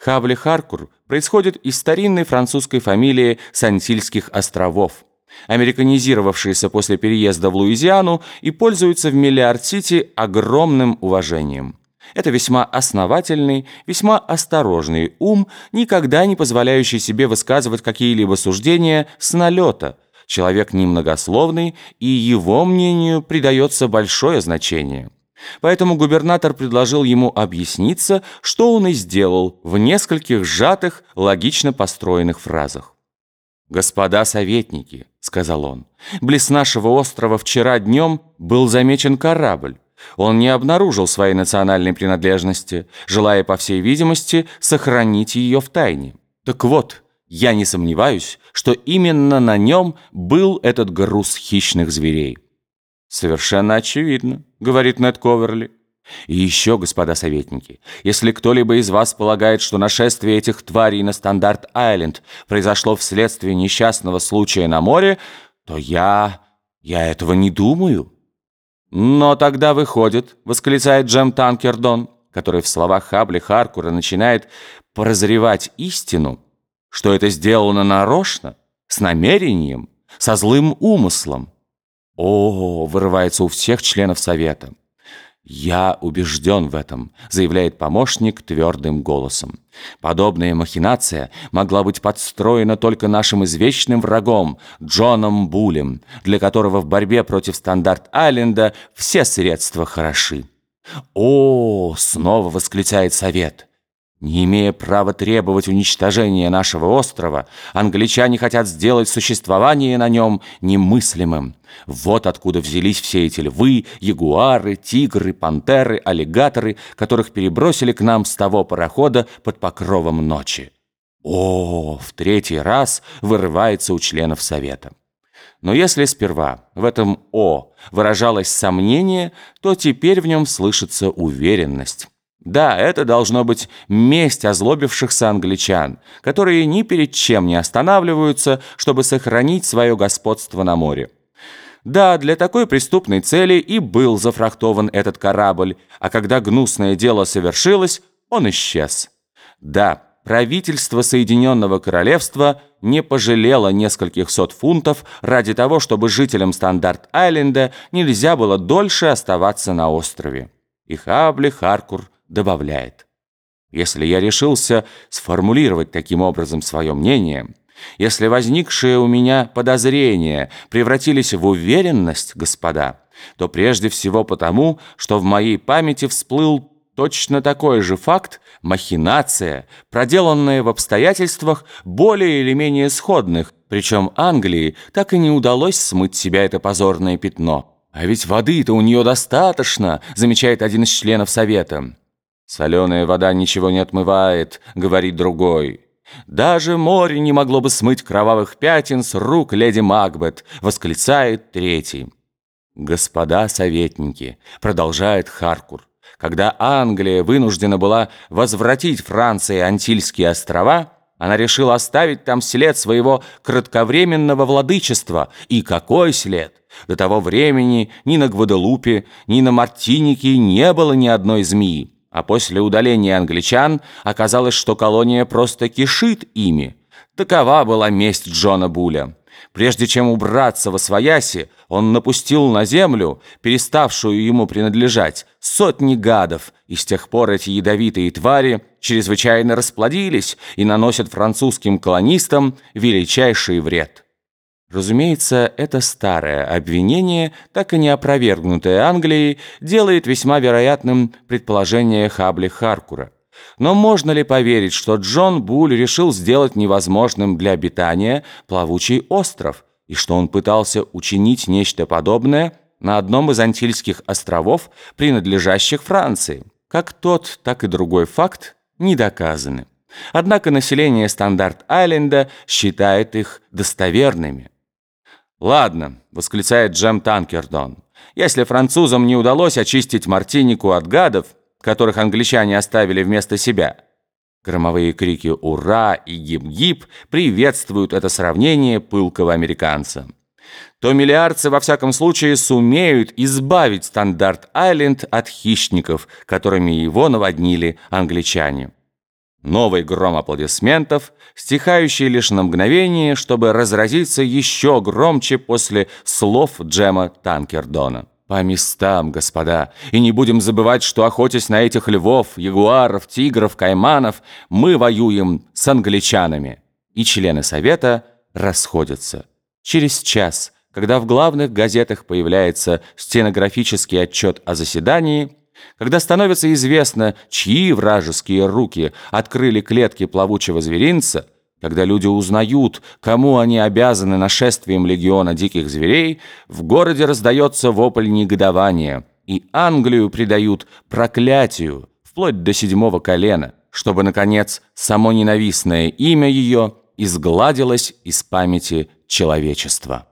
Хавли Харкур происходит из старинной французской фамилии Сантильских островов, американизировавшейся после переезда в Луизиану и пользуется в Миллиард-Сити огромным уважением. Это весьма основательный, весьма осторожный ум, никогда не позволяющий себе высказывать какие-либо суждения с налета. Человек немногословный, и его мнению придается большое значение. Поэтому губернатор предложил ему объясниться, что он и сделал в нескольких сжатых, логично построенных фразах. «Господа советники», — сказал он, — «близ нашего острова вчера днем был замечен корабль. Он не обнаружил своей национальной принадлежности, желая, по всей видимости, сохранить ее в тайне. Так вот, я не сомневаюсь, что именно на нем был этот груз хищных зверей». «Совершенно очевидно», — говорит Нед Коверли. «И еще, господа советники, если кто-либо из вас полагает, что нашествие этих тварей на Стандарт-Айленд произошло вследствие несчастного случая на море, то я... я этого не думаю». «Но тогда выходит», — восклицает Джем Танкердон, который в словах Хабли Харкура начинает прозревать истину, что это сделано нарочно, с намерением, со злым умыслом. «О!» — вырывается у всех членов Совета. «Я убежден в этом», — заявляет помощник твердым голосом. «Подобная махинация могла быть подстроена только нашим извечным врагом Джоном Булем, для которого в борьбе против Стандарт-Айленда все средства хороши». «О!» — снова восклицает Совет. Не имея права требовать уничтожения нашего острова, англичане хотят сделать существование на нем немыслимым. Вот откуда взялись все эти львы, ягуары, тигры, пантеры, аллигаторы, которых перебросили к нам с того парохода под покровом ночи. О, в третий раз вырывается у членов Совета. Но если сперва в этом «о» выражалось сомнение, то теперь в нем слышится уверенность. Да, это должно быть месть озлобившихся англичан, которые ни перед чем не останавливаются, чтобы сохранить свое господство на море. Да, для такой преступной цели и был зафрахтован этот корабль, а когда гнусное дело совершилось, он исчез. Да, правительство Соединенного Королевства не пожалело нескольких сот фунтов ради того, чтобы жителям Стандарт-Айленда нельзя было дольше оставаться на острове. И Хабли Харкур добавляет. Если я решился сформулировать таким образом свое мнение, если возникшие у меня подозрения превратились в уверенность, господа, то прежде всего потому, что в моей памяти всплыл точно такой же факт, махинация, проделанная в обстоятельствах более или менее сходных, причем Англии так и не удалось смыть себя это позорное пятно. «А ведь воды-то у нее достаточно», замечает один из членов Совета. «Соленая вода ничего не отмывает», — говорит другой. «Даже море не могло бы смыть кровавых пятен с рук леди Макбет», — восклицает третий. «Господа советники», — продолжает Харкур, «когда Англия вынуждена была возвратить Франции Антильские острова, она решила оставить там след своего кратковременного владычества. И какой след? До того времени ни на Гваделупе, ни на Мартинике не было ни одной змеи. А после удаления англичан оказалось, что колония просто кишит ими. Такова была месть Джона Буля. Прежде чем убраться во свояси, он напустил на землю, переставшую ему принадлежать, сотни гадов, и с тех пор эти ядовитые твари чрезвычайно расплодились и наносят французским колонистам величайший вред. Разумеется, это старое обвинение, так и не опровергнутое Англией, делает весьма вероятным предположение Хабли Харкура. Но можно ли поверить, что Джон Буль решил сделать невозможным для обитания плавучий остров, и что он пытался учинить нечто подобное на одном из Антильских островов, принадлежащих Франции? Как тот, так и другой факт не доказаны. Однако население Стандарт-Айленда считает их достоверными. «Ладно», — восклицает Джем Танкердон, «если французам не удалось очистить Мартинику от гадов, которых англичане оставили вместо себя». Громовые крики «Ура!» и «Гиб-гиб» приветствуют это сравнение пылкого американца. То миллиардцы во всяком случае сумеют избавить Стандарт-Айленд от хищников, которыми его наводнили англичане. Новый гром аплодисментов, стихающий лишь на мгновение, чтобы разразиться еще громче после слов Джема Танкердона. По местам, господа, и не будем забывать, что, охотясь на этих львов, ягуаров, тигров, кайманов, мы воюем с англичанами. И члены совета расходятся. Через час, когда в главных газетах появляется стенографический отчет о заседании, когда становится известно, чьи вражеские руки открыли клетки плавучего зверинца, когда люди узнают, кому они обязаны нашествием легиона диких зверей, в городе раздается вопль негодования, и Англию предают проклятию, вплоть до седьмого колена, чтобы, наконец, само ненавистное имя ее изгладилось из памяти человечества.